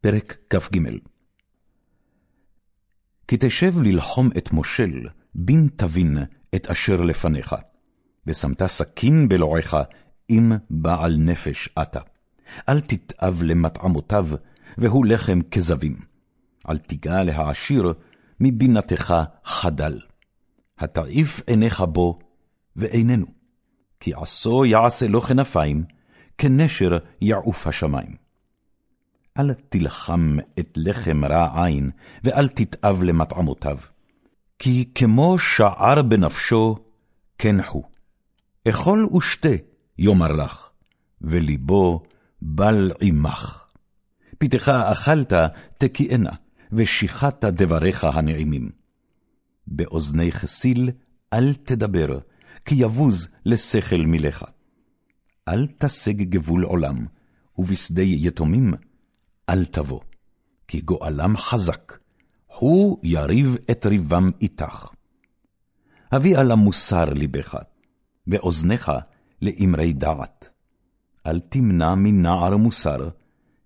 פרק כ"ג כי תשב ללחום את מושל, בין תבין את אשר לפניך, ושמת סכין בלועך, אם בעל נפש אתה. אל תתאב למטעמותיו, והוא לחם כזבים. אל תיגע להעשיר, מבינתך חדל. התעיף עיניך בו, ואיננו. כי עשו יעשה לו כנפיים, כנשר יעוף השמים. אל תלחם את לחם רע עין, ואל תתאב למטעמותיו. כי כמו שער בנפשו, כן הוא. אכול ושתה, יאמר לך, וליבו בל עמך. פיתך אכלת, תקיענה, ושיחת דבריך הנעימים. באוזני חסיל אל תדבר, כי יבוז לשכל מלך. אל תשג גבול עולם, ובשדה יתומים אל תבוא, כי גואלם חזק, הוא יריב את ריבם איתך. הביא על המוסר ליבך, ואוזניך לאמרי דעת. אל תמנע מנער מוסר,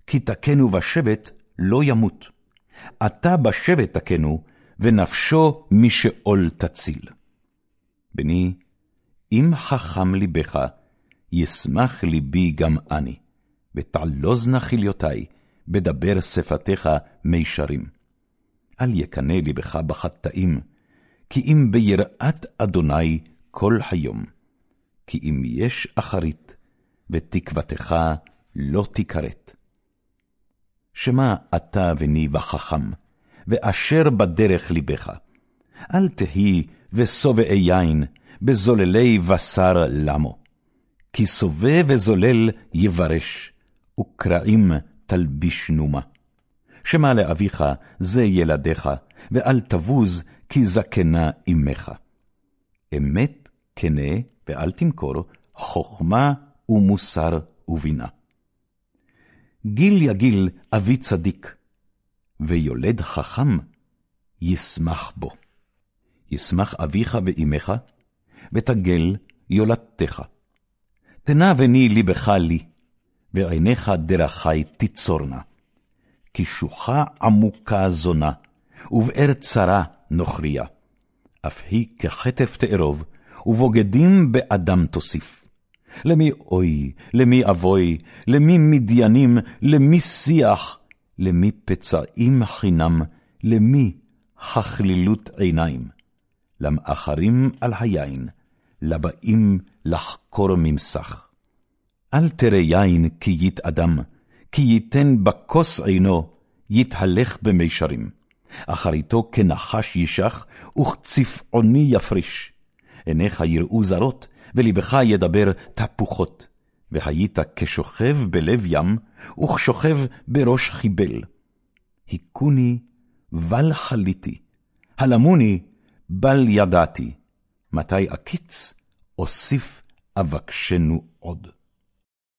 כי תקנו בשבט לא ימות. אתה בשבט תקנו, ונפשו משאול תציל. בני, אם חכם ליבך, ישמח ליבי גם אני, ותעלוזנה חיליותי, בדבר שפתיך מישרים. אל יקנא לבך בחטאים, כי אם ביראת אדוני כל היום. כי אם יש אחרית, ותקוותך לא תיכרת. שמע אתה בני וחכם, ואשר בדרך לבך. אל תהי ושובעי יין, בזוללי בשר למו. כי שובע וזולל יברש, וקרעים תלביש נומה. שמע לאביך, זה ילדיך, ואל תבוז, כי זקנה אמך. אמת כנה, ואל תמכור, חכמה ומוסר ובינה. גיל יגיל אבי צדיק, ויולד חכם ישמח בו. ישמח אביך ואמך, ותגל יולדתך. תנה בני לבך לי, ועיניך דרכי תיצורנה. כי שוחה עמוקה זונה, ובאר צרה נוכריה. אף היא כחטף תארוב, ובוגדים באדם תוסיף. למי אוי, למי אבוי, למי מדיינים, למי שיח, למי פצעים חינם, למי חכלילות עיניים. למאחרים על היין, לבאים לחקור ממסך. אל תרא יין כי יתאדם, כי ייתן בכוס עינו, יתהלך במישרים. אחריתו כנחש ישח, וכצפעוני יפריש. עיניך יראו זרות, ולבך ידבר תפוחות. והיית כשוכב בלב ים, וכשוכב בראש חיבל. היכוני, בל חליתי, הלמוני, בל ידעתי. מתי אקיץ, אוסיף אבקשנו עוד.